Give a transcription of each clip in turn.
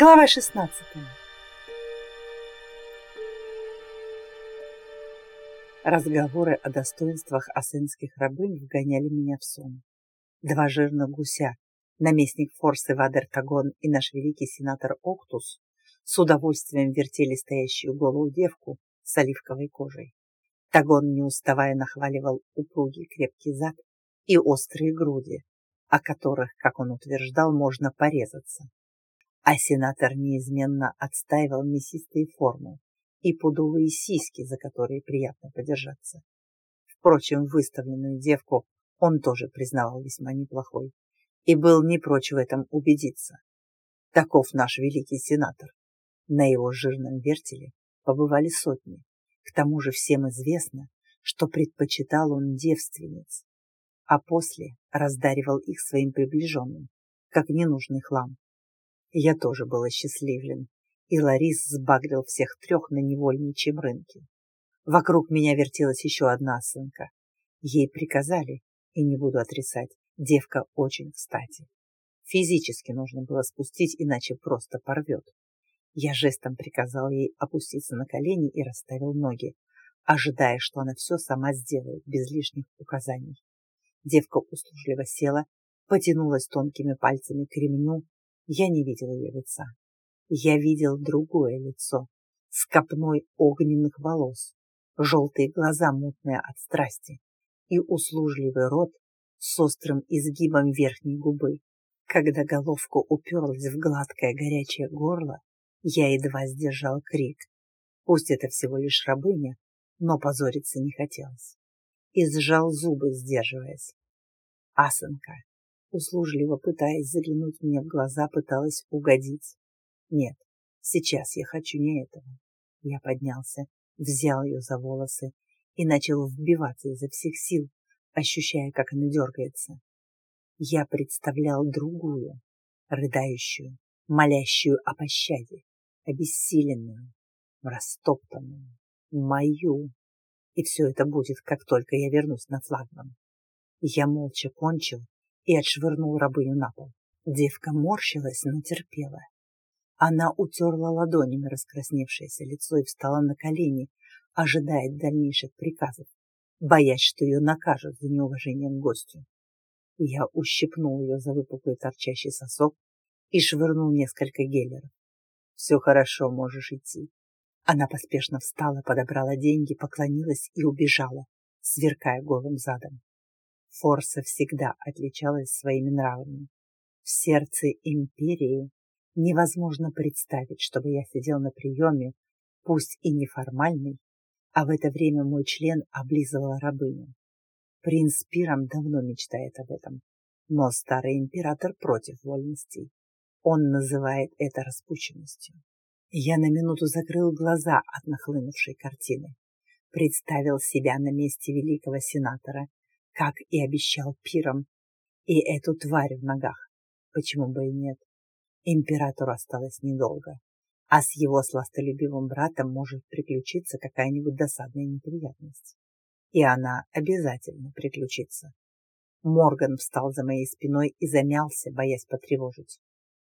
Глава 16. Разговоры о достоинствах асенских рабынь вгоняли меня в сон. Два жирных гуся, наместник Форсы Вадер Тагон и наш великий сенатор Октус, с удовольствием вертели стоящую голую девку с оливковой кожей. Тагон, не уставая, нахваливал упругий крепкий зад и острые груди, о которых, как он утверждал, можно порезаться. А сенатор неизменно отстаивал мясистые формы и пудовые сиськи, за которые приятно подержаться. Впрочем, выставленную девку он тоже признавал весьма неплохой и был не прочь в этом убедиться. Таков наш великий сенатор. На его жирном вертеле побывали сотни. К тому же всем известно, что предпочитал он девственниц, а после раздаривал их своим приближенным, как ненужный хлам. Я тоже был осчастливлен, и Ларис сбагрил всех трех на невольничьем рынке. Вокруг меня вертелась еще одна сынка. Ей приказали, и не буду отрицать, девка очень кстати. Физически нужно было спустить, иначе просто порвет. Я жестом приказал ей опуститься на колени и расставил ноги, ожидая, что она все сама сделает, без лишних указаний. Девка услужливо села, потянулась тонкими пальцами к ремню. Я не видел ее лица. Я видел другое лицо с копной огненных волос, желтые глаза мутные от страсти и услужливый рот с острым изгибом верхней губы. Когда головка уперлась в гладкое горячее горло, я едва сдержал крик. Пусть это всего лишь рабыня, но позориться не хотелось. И сжал зубы, сдерживаясь. Асанка, услужливо пытаясь заглянуть мне в глаза, пыталась угодить. Нет, сейчас я хочу не этого. Я поднялся, взял ее за волосы и начал вбиваться изо всех сил, ощущая, как она дергается. Я представлял другую, рыдающую, молящую о пощаде, обессиленную, растоптанную, мою. И все это будет, как только я вернусь на флагман. Я молча кончил и отшвырнул рабыню на пол. Девка морщилась, но терпела. Она утерла ладонями раскрасневшееся лицо и встала на колени, ожидая дальнейших приказов, боясь, что ее накажут за неуважение к гостю. Я ущипнул ее за выпуклый торчащий сосок и швырнул несколько геллеров. «Все хорошо, можешь идти». Она поспешно встала, подобрала деньги, поклонилась и убежала, сверкая голым задом. Форса всегда отличалась своими нравами. В сердце империи невозможно представить, чтобы я сидел на приеме, пусть и неформальный, а в это время мой член облизывала рабыню. Принц Пиром давно мечтает об этом, но старый император против вольностей. Он называет это распущенностью. Я на минуту закрыл глаза от нахлынувшей картины. Представил себя на месте великого сенатора, как и обещал пиром, и эту тварь в ногах. Почему бы и нет? Императору осталось недолго, а с его сластолюбивым братом может приключиться какая-нибудь досадная неприятность. И она обязательно приключится. Морган встал за моей спиной и замялся, боясь потревожить.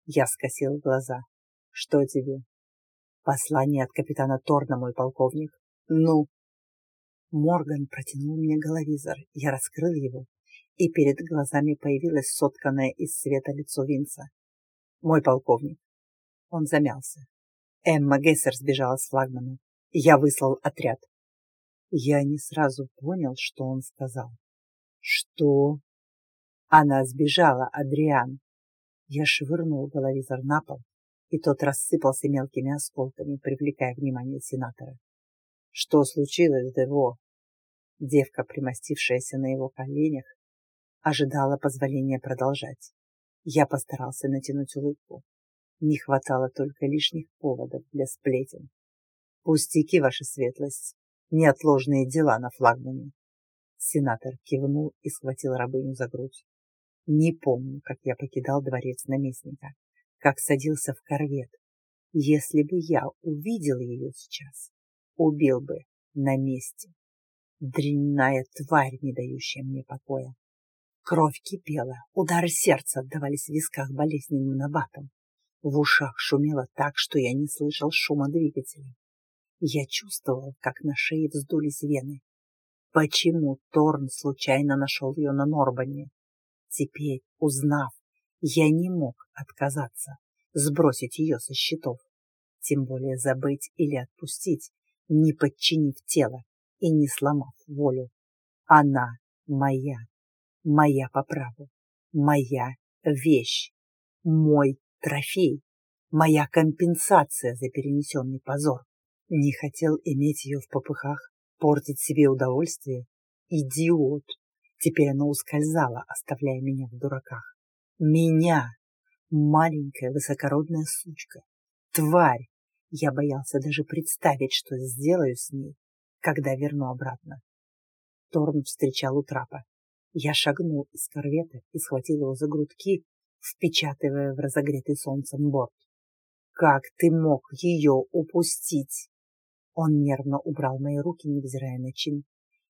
Я скосил глаза. Что тебе? Послание от капитана Торна, мой полковник. Ну? Морган протянул мне головизор. Я раскрыл его, и перед глазами появилось сотканное из света лицо Винца. Мой полковник. Он замялся. Эмма Гессер сбежала с флагмана. Я выслал отряд. Я не сразу понял, что он сказал. Что? Она сбежала, Адриан. Я швырнул головизор на пол, и тот рассыпался мелкими осколками, привлекая внимание сенатора. Что случилось, Дево? Девка, примостившаяся на его коленях, ожидала позволения продолжать. Я постарался натянуть улыбку. Не хватало только лишних поводов для сплетен. Пустяки, ваша светлость, неотложные дела на флагмане. Сенатор кивнул и схватил рабыню за грудь. Не помню, как я покидал дворец наместника, как садился в корвет. Если бы я увидел ее сейчас, убил бы на месте. Дрянная тварь, не дающая мне покоя. Кровь кипела, удары сердца отдавались в висках болезненным набатом. В ушах шумело так, что я не слышал шума двигателя. Я чувствовал, как на шее вздулись вены. Почему Торн случайно нашел ее на Норбане? Теперь, узнав, я не мог отказаться, сбросить ее со счетов. Тем более забыть или отпустить, не подчинив тело и не сломав волю. Она моя, моя по праву, моя вещь, мой трофей, моя компенсация за перенесенный позор. Не хотел иметь ее в попыхах, портить себе удовольствие. Идиот! Теперь она ускользала, оставляя меня в дураках. Меня! Маленькая высокородная сучка. Тварь! Я боялся даже представить, что сделаю с ней, когда верну обратно. Торн встречал у трапа. Я шагнул из корвета и схватил его за грудки, впечатывая в разогретый солнцем борт. «Как ты мог ее упустить?» Он нервно убрал мои руки, невзирая на чин,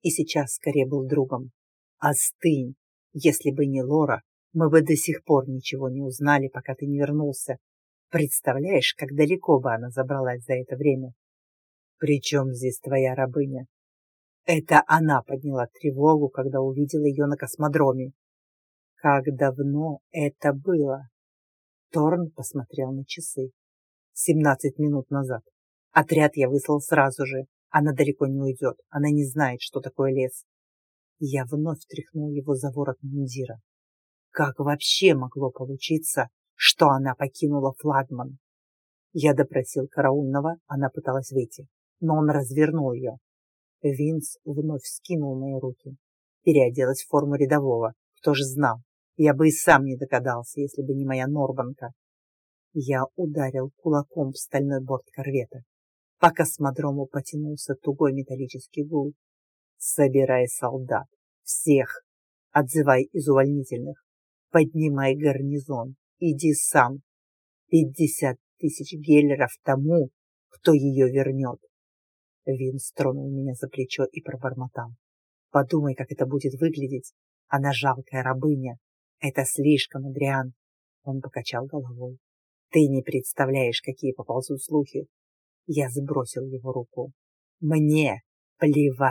и сейчас скорее был другом. «Остынь! Если бы не Лора, мы бы до сих пор ничего не узнали, пока ты не вернулся. Представляешь, как далеко бы она забралась за это время? При чем здесь твоя рабыня?» Это она подняла тревогу, когда увидела ее на космодроме. Как давно это было? Торн посмотрел на часы. Семнадцать минут назад. Отряд я выслал сразу же. Она далеко не уйдет. Она не знает, что такое лес. Я вновь тряхнул его за ворот мундира. Как вообще могло получиться, что она покинула флагман? Я допросил караульного, она пыталась выйти, но он развернул ее. Винс вновь скинул мои руки. Переоделась в форму рядового. Кто же знал? Я бы и сам не догадался, если бы не моя Норбанка. Я ударил кулаком в стальной борт корвета. По космодрому потянулся тугой металлический гул. Собирай солдат. Всех. Отзывай из увольнительных. Поднимай гарнизон. Иди сам. Пятьдесят тысяч геллеров тому, кто ее вернет. Винс тронул меня за плечо и пробормотал. Подумай, как это будет выглядеть. Она жалкая рабыня. Это слишком, Адриан. Он покачал головой. Ты не представляешь, какие поползут слухи. Я сбросил его руку. Мне плевать.